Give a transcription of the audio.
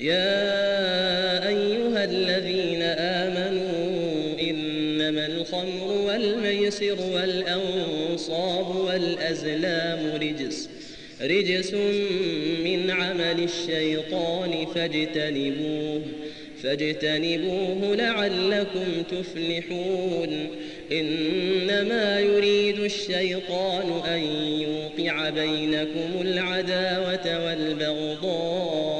يا أيها الذين آمنوا إنما الخمر والميسر والأنصاب والأزلام رجس رجس من عمل الشيطان فاجتنبوه فاجتنبوه لعلكم تفلحون. إنما يريد الشيطان أن يوقع بينكم العداوة والبغضاء